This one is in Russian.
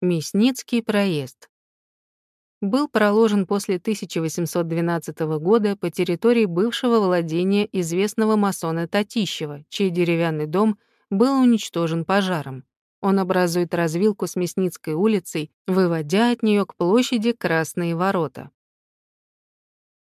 Мясницкий проезд. Был проложен после 1812 года по территории бывшего владения известного масона Татищева, чей деревянный дом был уничтожен пожаром. Он образует развилку с Мясницкой улицей, выводя от нее к площади Красные ворота.